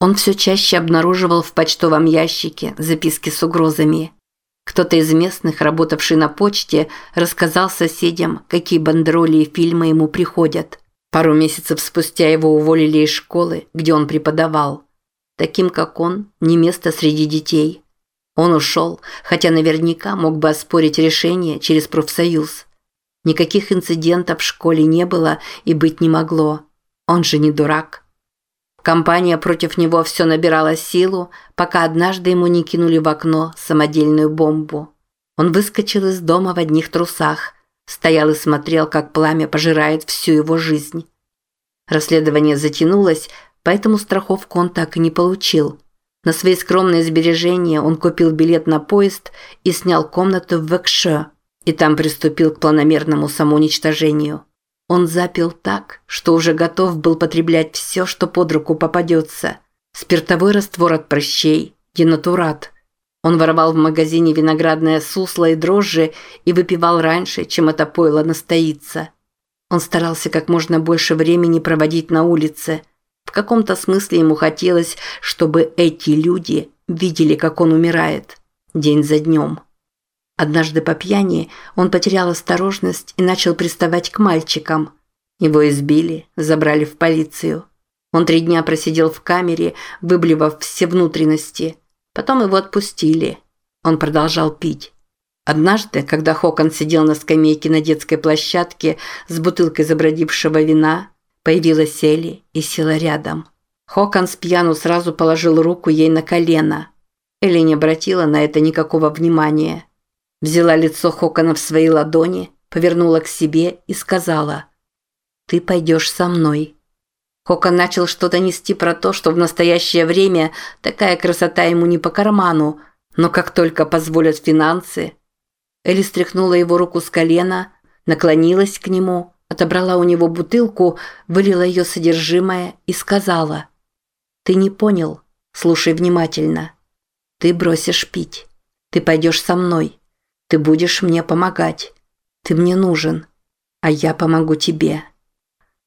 Он все чаще обнаруживал в почтовом ящике записки с угрозами. Кто-то из местных, работавший на почте, рассказал соседям, какие бандероли и фильмы ему приходят. Пару месяцев спустя его уволили из школы, где он преподавал. Таким, как он, не место среди детей. Он ушел, хотя наверняка мог бы оспорить решение через профсоюз. Никаких инцидентов в школе не было и быть не могло. Он же не дурак. Компания против него все набирала силу, пока однажды ему не кинули в окно самодельную бомбу. Он выскочил из дома в одних трусах, стоял и смотрел, как пламя пожирает всю его жизнь. Расследование затянулось, поэтому страховку он так и не получил. На свои скромные сбережения он купил билет на поезд и снял комнату в Векше, и там приступил к планомерному самоуничтожению. Он запил так, что уже готов был потреблять все, что под руку попадется. Спиртовой раствор от прыщей, денатурат. Он воровал в магазине виноградное сусло и дрожжи и выпивал раньше, чем это пойло настоится. Он старался как можно больше времени проводить на улице. В каком-то смысле ему хотелось, чтобы эти люди видели, как он умирает. День за днем. Однажды по пьяни он потерял осторожность и начал приставать к мальчикам. Его избили, забрали в полицию. Он три дня просидел в камере, выблевав все внутренности. Потом его отпустили. Он продолжал пить. Однажды, когда Хокон сидел на скамейке на детской площадке с бутылкой забродившего вина, появилась Элли и села рядом. Хокон с пьяну сразу положил руку ей на колено. Элли не обратила на это никакого внимания. Взяла лицо Хокона в свои ладони, повернула к себе и сказала «Ты пойдешь со мной». Хокон начал что-то нести про то, что в настоящее время такая красота ему не по карману, но как только позволят финансы. Элли стряхнула его руку с колена, наклонилась к нему, отобрала у него бутылку, вылила ее содержимое и сказала «Ты не понял, слушай внимательно. Ты бросишь пить. Ты пойдешь со мной. Ты будешь мне помогать. Ты мне нужен, а я помогу тебе».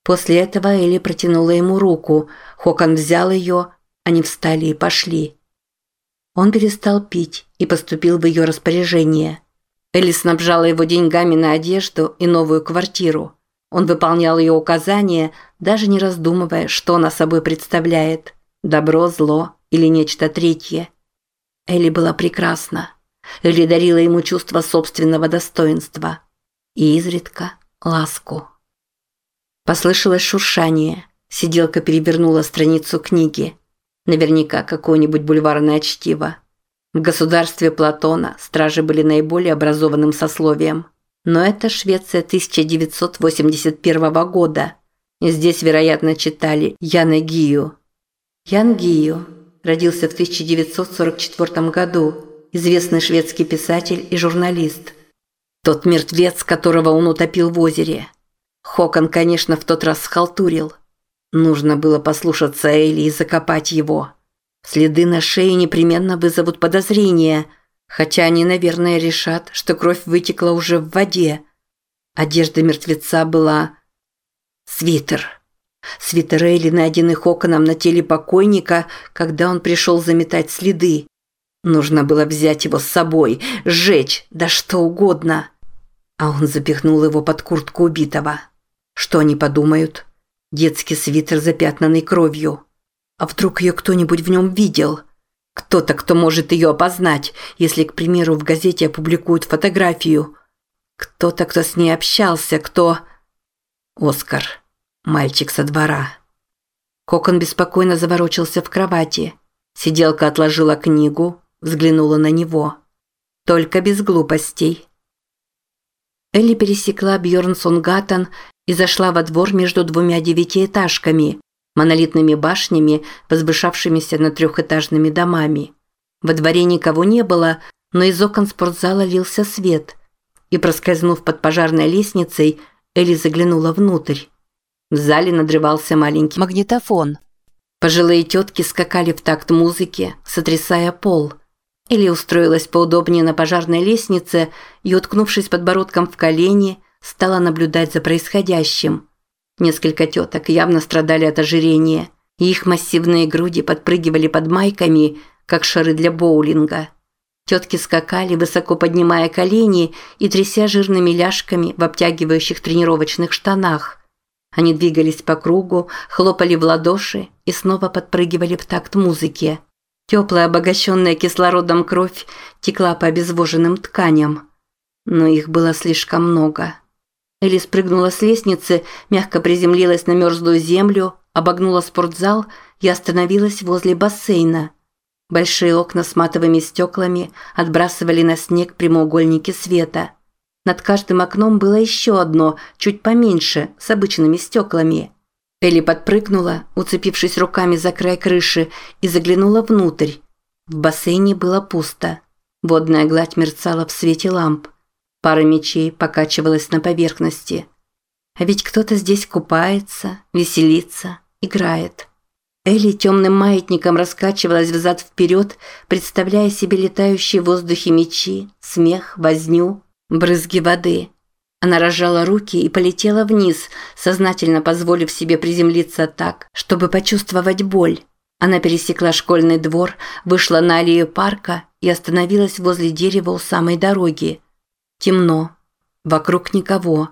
После этого Элли протянула ему руку. Хокон взял ее, они встали и пошли. Он перестал пить и поступил в ее распоряжение. Элли снабжала его деньгами на одежду и новую квартиру. Он выполнял ее указания, даже не раздумывая, что она собой представляет – добро, зло или нечто третье. Элли была прекрасна или дарила ему чувство собственного достоинства и изредка ласку. Послышалось шуршание. Сиделка перевернула страницу книги. Наверняка какое-нибудь бульварное чтиво. В государстве Платона стражи были наиболее образованным сословием. Но это Швеция 1981 года. И здесь, вероятно, читали Яна Гию. Ян Гию родился в 1944 году известный шведский писатель и журналист. Тот мертвец, которого он утопил в озере. Хокон, конечно, в тот раз схалтурил. Нужно было послушаться Эйли и закопать его. Следы на шее непременно вызовут подозрения, хотя они, наверное, решат, что кровь вытекла уже в воде. Одежда мертвеца была... Свитер. Свитер Эйли, найденный Хоконом на теле покойника, когда он пришел заметать следы. Нужно было взять его с собой, сжечь, да что угодно. А он запихнул его под куртку убитого. Что они подумают? Детский свитер, запятнанный кровью. А вдруг ее кто-нибудь в нем видел? Кто-то, кто может ее опознать, если, к примеру, в газете опубликуют фотографию. Кто-то, кто с ней общался, кто... Оскар. Мальчик со двора. Кокон беспокойно заворочился в кровати. Сиделка отложила книгу, взглянула на него. Только без глупостей. Элли пересекла Бьорнсонгаттен и зашла во двор между двумя девятиэтажками, монолитными башнями, возвышавшимися над трехэтажными домами. Во дворе никого не было, но из окон спортзала лился свет. И, проскользнув под пожарной лестницей, Элли заглянула внутрь. В зале надрывался маленький магнитофон. Пожилые тетки скакали в такт музыки, сотрясая пол – или устроилась поудобнее на пожарной лестнице и, уткнувшись подбородком в колени, стала наблюдать за происходящим. Несколько теток явно страдали от ожирения. и их массивные груди подпрыгивали под майками, как шары для боулинга. Тетки скакали, высоко поднимая колени и тряся жирными ляжками в обтягивающих тренировочных штанах. Они двигались по кругу, хлопали в ладоши и снова подпрыгивали в такт музыки. Теплая, обогащенная кислородом кровь текла по обезвоженным тканям. Но их было слишком много. Элли спрыгнула с лестницы, мягко приземлилась на мерзлую землю, обогнула спортзал и остановилась возле бассейна. Большие окна с матовыми стеклами отбрасывали на снег прямоугольники света. Над каждым окном было еще одно, чуть поменьше, с обычными стеклами. Элли подпрыгнула, уцепившись руками за край крыши, и заглянула внутрь. В бассейне было пусто. Водная гладь мерцала в свете ламп. Пара мечей покачивалась на поверхности. А ведь кто-то здесь купается, веселится, играет. Элли темным маятником раскачивалась взад-вперед, представляя себе летающие в воздухе мечи, смех, возню, брызги воды – она разжала руки и полетела вниз, сознательно позволив себе приземлиться так, чтобы почувствовать боль. Она пересекла школьный двор, вышла на аллею парка и остановилась возле дерева у самой дороги. Темно. Вокруг никого.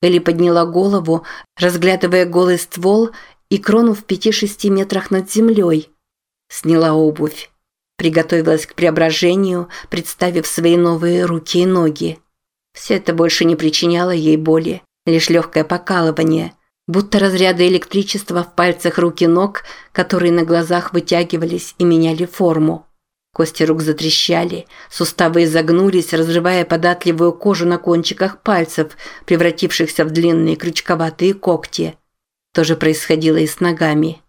Элли подняла голову, разглядывая голый ствол и крону в пяти-шести метрах над землей. Сняла обувь. Приготовилась к преображению, представив свои новые руки и ноги. Все это больше не причиняло ей боли, лишь легкое покалывание, будто разряды электричества в пальцах рук и ног, которые на глазах вытягивались и меняли форму. Кости рук затрещали, суставы изогнулись, разрывая податливую кожу на кончиках пальцев, превратившихся в длинные крючковатые когти. То же происходило и с ногами.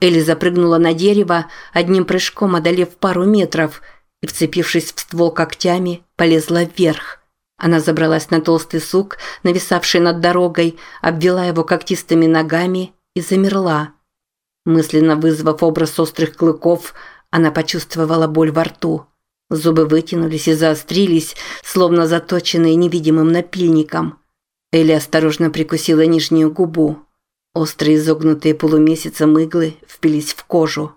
Элли запрыгнула на дерево, одним прыжком одолев пару метров, и, вцепившись в ствол когтями, полезла вверх. Она забралась на толстый сук, нависавший над дорогой, обвела его когтистыми ногами и замерла. Мысленно вызвав образ острых клыков, она почувствовала боль во рту. Зубы вытянулись и заострились, словно заточенные невидимым напильником. Элли осторожно прикусила нижнюю губу. Острые изогнутые полумесяцем иглы впились в кожу.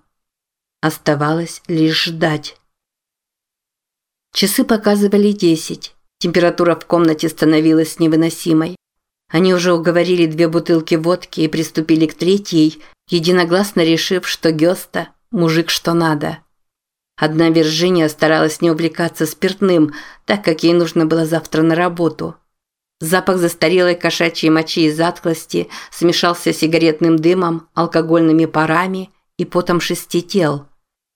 Оставалось лишь ждать. Часы показывали десять. Температура в комнате становилась невыносимой. Они уже уговорили две бутылки водки и приступили к третьей, единогласно решив, что Гёста – мужик что надо. Одна Виржиния старалась не увлекаться спиртным, так как ей нужно было завтра на работу. Запах застарелой кошачьей мочи и затклости смешался с сигаретным дымом, алкогольными парами и потом шести тел.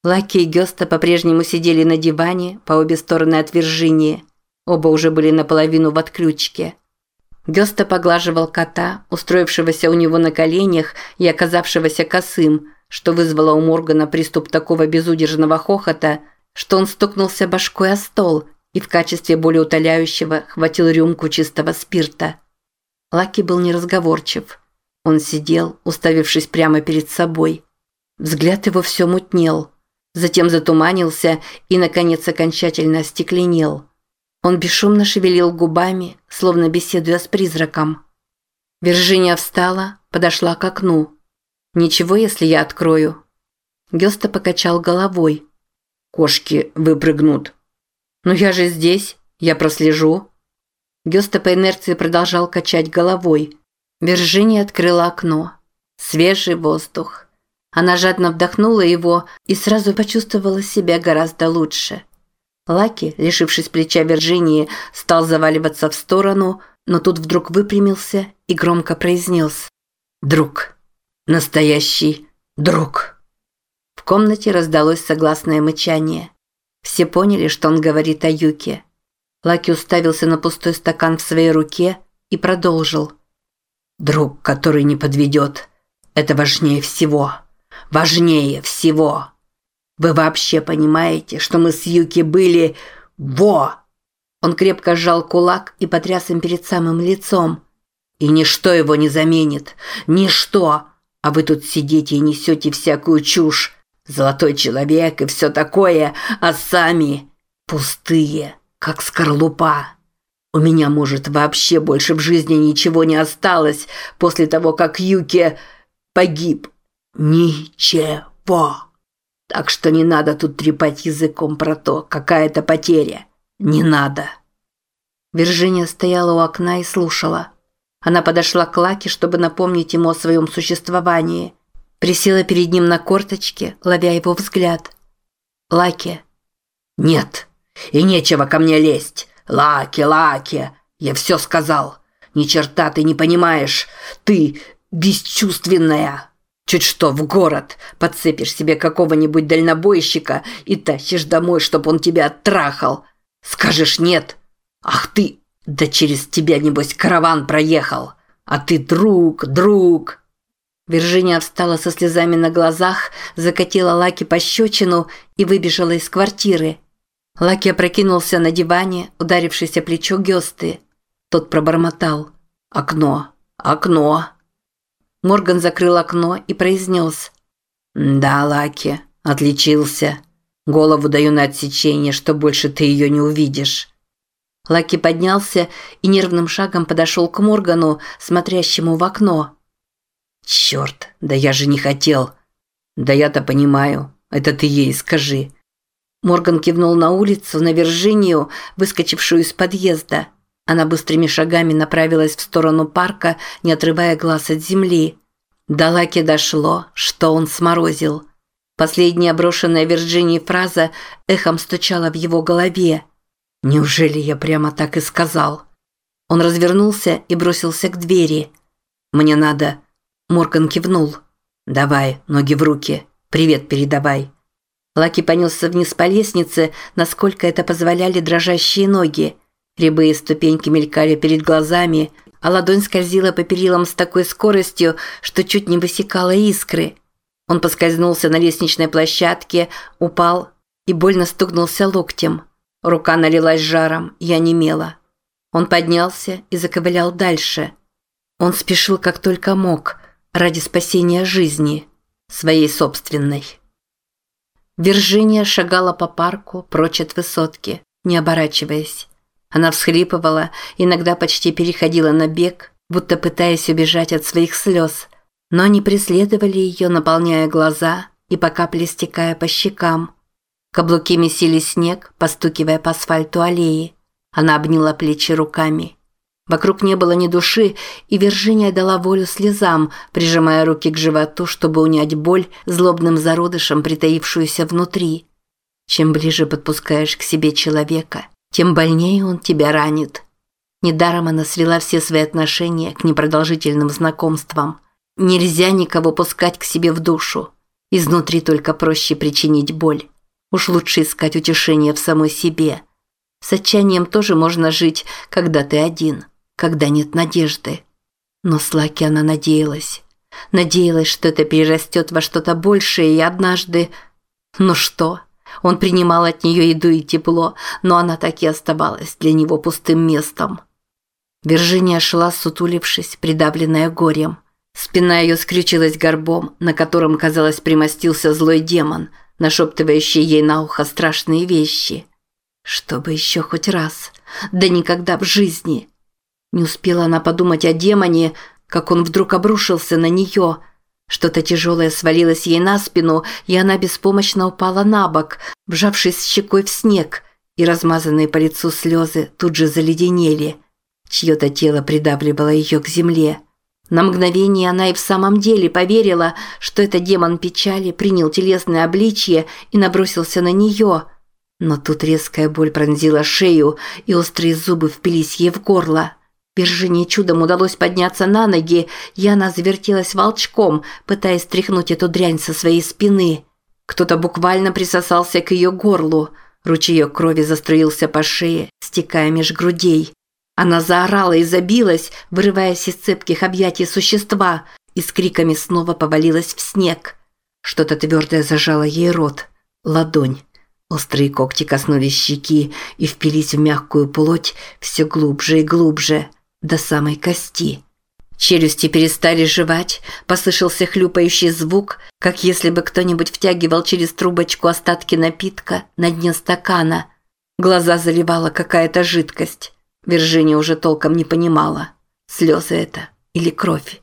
Лаки и Гёста по-прежнему сидели на диване по обе стороны от Виржинии – Оба уже были наполовину в отключке. Гёста поглаживал кота, устроившегося у него на коленях и оказавшегося косым, что вызвало у Моргана приступ такого безудержного хохота, что он стукнулся башкой о стол и в качестве более утоляющего хватил рюмку чистого спирта. Лаки был неразговорчив. Он сидел, уставившись прямо перед собой. Взгляд его все мутнел, затем затуманился и, наконец, окончательно остекленел. Он бесшумно шевелил губами, словно беседуя с призраком. Виржиния встала, подошла к окну. «Ничего, если я открою?» Гёста покачал головой. «Кошки выпрыгнут». «Но я же здесь, я прослежу». Гёста по инерции продолжал качать головой. Виржиния открыла окно. Свежий воздух. Она жадно вдохнула его и сразу почувствовала себя гораздо лучше. Лаки, лишившись плеча Вирджинии, стал заваливаться в сторону, но тут вдруг выпрямился и громко произнес «Друг! Настоящий друг!» В комнате раздалось согласное мычание. Все поняли, что он говорит о Юке. Лаки уставился на пустой стакан в своей руке и продолжил. «Друг, который не подведет. Это важнее всего. Важнее всего!» Вы вообще понимаете, что мы с Юки были... Во!» Он крепко сжал кулак и потряс им перед самым лицом. «И ничто его не заменит. Ничто! А вы тут сидите и несете всякую чушь. Золотой человек и все такое, а сами пустые, как скорлупа. У меня, может, вообще больше в жизни ничего не осталось после того, как Юки погиб. Ничего. Так что не надо тут трепать языком про то, какая это потеря. Не надо. Виржиния стояла у окна и слушала. Она подошла к Лаке, чтобы напомнить ему о своем существовании. Присела перед ним на корточке, ловя его взгляд. «Лаки». «Нет, и нечего ко мне лезть. Лаки, Лаки, я все сказал. Ни черта ты не понимаешь. Ты бесчувственная». Чуть что, в город подцепишь себе какого-нибудь дальнобойщика и тащишь домой, чтоб он тебя оттрахал. Скажешь «нет». Ах ты, да через тебя, небось, караван проехал. А ты друг, друг. Виржиния встала со слезами на глазах, закатила Лаки пощечину и выбежала из квартиры. Лаки опрокинулся на диване, ударившись о плечо Гёсты. Тот пробормотал. «Окно, окно». Морган закрыл окно и произнес. «Да, Лаки, отличился. Голову даю на отсечение, что больше ты ее не увидишь». Лаки поднялся и нервным шагом подошел к Моргану, смотрящему в окно. «Черт, да я же не хотел!» «Да я-то понимаю. Это ты ей скажи». Морган кивнул на улицу, на Виржинию, выскочившую из подъезда. Она быстрыми шагами направилась в сторону парка, не отрывая глаз от земли. До Лаки дошло, что он сморозил. Последняя брошенная Вирджинии фраза эхом стучала в его голове. «Неужели я прямо так и сказал?» Он развернулся и бросился к двери. «Мне надо...» Морган кивнул. «Давай, ноги в руки. Привет передавай». Лаки понесся вниз по лестнице, насколько это позволяли дрожащие ноги. Рябые ступеньки мелькали перед глазами, а ладонь скользила по перилам с такой скоростью, что чуть не высекала искры. Он поскользнулся на лестничной площадке, упал и больно стукнулся локтем. Рука налилась жаром и онемела. Он поднялся и заковылял дальше. Он спешил как только мог, ради спасения жизни, своей собственной. Виржиния шагала по парку прочь от высотки, не оборачиваясь. Она всхлипывала, иногда почти переходила на бег, будто пытаясь убежать от своих слез. Но они преследовали ее, наполняя глаза и по капле стекая по щекам. Каблуки месили снег, постукивая по асфальту аллеи. Она обняла плечи руками. Вокруг не было ни души, и Виржиния дала волю слезам, прижимая руки к животу, чтобы унять боль злобным зародышем, притаившуюся внутри. Чем ближе подпускаешь к себе человека, тем больнее он тебя ранит. Недаром она свела все свои отношения к непродолжительным знакомствам. Нельзя никого пускать к себе в душу. Изнутри только проще причинить боль. Уж лучше искать утешение в самой себе. С отчаянием тоже можно жить, когда ты один, когда нет надежды. Но с Лаки она надеялась. Надеялась, что это перерастет во что-то большее, и однажды... Ну что? Он принимал от нее еду и тепло, но она так и оставалась для него пустым местом. Виржиния шла, сутулившись, придавленная горем. Спина ее скрючилась горбом, на котором, казалось, примостился злой демон, нашептывающий ей на ухо страшные вещи. Чтобы еще хоть раз, да никогда в жизни. Не успела она подумать о демоне, как он вдруг обрушился на нее – что-то тяжелое свалилось ей на спину, и она беспомощно упала на бок, вжавшись щекой в снег, и размазанные по лицу слезы тут же заледенели. Чье-то тело придавливало ее к земле. На мгновение она и в самом деле поверила, что это демон печали принял телесное обличье и набросился на нее. Но тут резкая боль пронзила шею, и острые зубы впились ей в горло. Виржине чудом удалось подняться на ноги, и она завертелась волчком, пытаясь стряхнуть эту дрянь со своей спины. Кто-то буквально присосался к ее горлу. Ручеек крови заструился по шее, стекая меж грудей. Она заорала и забилась, вырываясь из цепких объятий существа, и с криками снова повалилась в снег. Что-то твердое зажало ей рот. Ладонь. Острые когти коснулись щеки и впились в мягкую плоть все глубже и глубже до самой кости. Челюсти перестали жевать, послышался хлюпающий звук, как если бы кто-нибудь втягивал через трубочку остатки напитка на дне стакана. Глаза заливала какая-то жидкость. Виржиния уже толком не понимала, слезы это или кровь.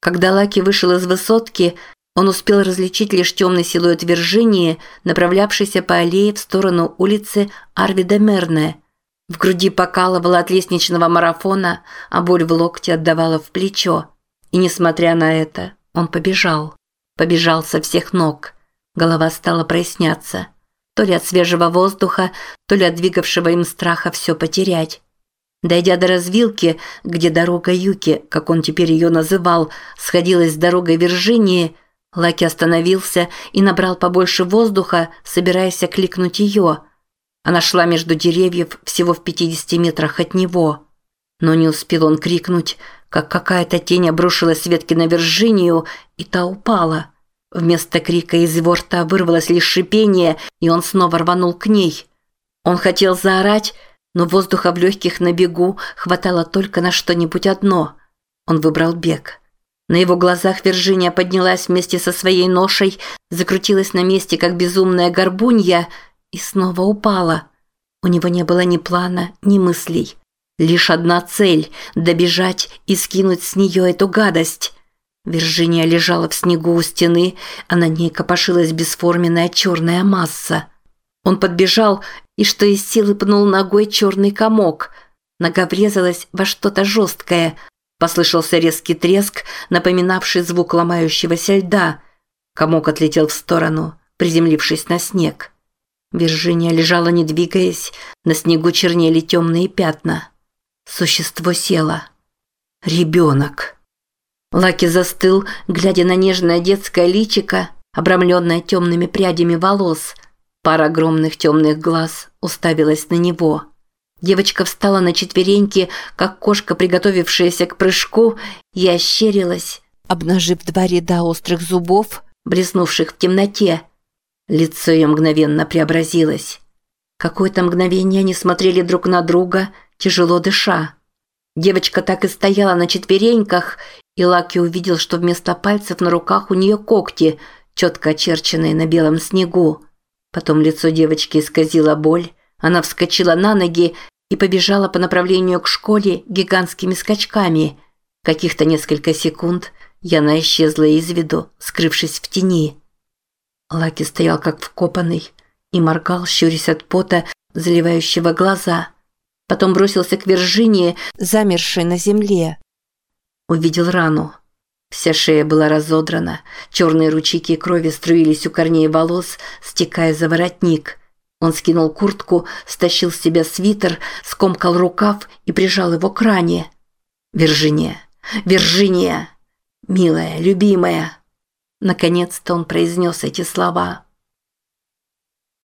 Когда Лаки вышел из высотки, он успел различить лишь темный силуэт Виржинии, направлявшийся по аллее в сторону улицы Арвида Мерне. В груди покалывало от лестничного марафона, а боль в локте отдавала в плечо. И несмотря на это, он побежал. Побежал со всех ног. Голова стала проясняться. То ли от свежего воздуха, то ли от двигавшего им страха все потерять. Дойдя до развилки, где дорога Юки, как он теперь ее называл, сходилась с дорогой Виржинии, Лаки остановился и набрал побольше воздуха, собираясь окликнуть ее. Она шла между деревьев всего в 50 метрах от него. Но не успел он крикнуть, как какая-то тень обрушилась с ветки на Виржинию, и та упала. Вместо крика из его рта вырвалось лишь шипение, и он снова рванул к ней. Он хотел заорать, но воздуха в легких на бегу хватало только на что-нибудь одно. Он выбрал бег. На его глазах Виржиния поднялась вместе со своей ношей, закрутилась на месте, как безумная горбунья, и снова упала. У него не было ни плана, ни мыслей. Лишь одна цель – добежать и скинуть с нее эту гадость. Виржиния лежала в снегу у стены, а на ней копошилась бесформенная черная масса. Он подбежал и что из силы пнул ногой черный комок. Нога врезалась во что-то жесткое. Послышался резкий треск, напоминавший звук ломающегося льда. Комок отлетел в сторону, приземлившись на снег. Виржиния лежала не двигаясь, на снегу чернели темные пятна. Существо село. Ребенок. Лаки застыл, глядя на нежное детское личико, обрамленное темными прядями волос. Пара огромных темных глаз уставилась на него. Девочка встала на четвереньки, как кошка, приготовившаяся к прыжку, и ощерилась, обнажив два ряда острых зубов, блеснувших в темноте. Лицо ее мгновенно преобразилось. Какое-то мгновение они смотрели друг на друга, тяжело дыша. Девочка так и стояла на четвереньках, и Лаки увидел, что вместо пальцев на руках у нее когти, четко очерченные на белом снегу. Потом лицо девочки исказило боль, она вскочила на ноги и побежала по направлению к школе гигантскими скачками. Каких-то несколько секунд и она исчезла из виду, скрывшись в тени. Лаки стоял как вкопанный и моргал, щурясь от пота, заливающего глаза. Потом бросился к Виржинии, замершей на земле. Увидел рану. Вся шея была разодрана, черные ручейки крови струились у корней волос, стекая за воротник. Он скинул куртку, стащил с себя свитер, скомкал рукав и прижал его к ране. «Виржиния! Виржиния! Милая, любимая!» Наконец-то он произнес эти слова.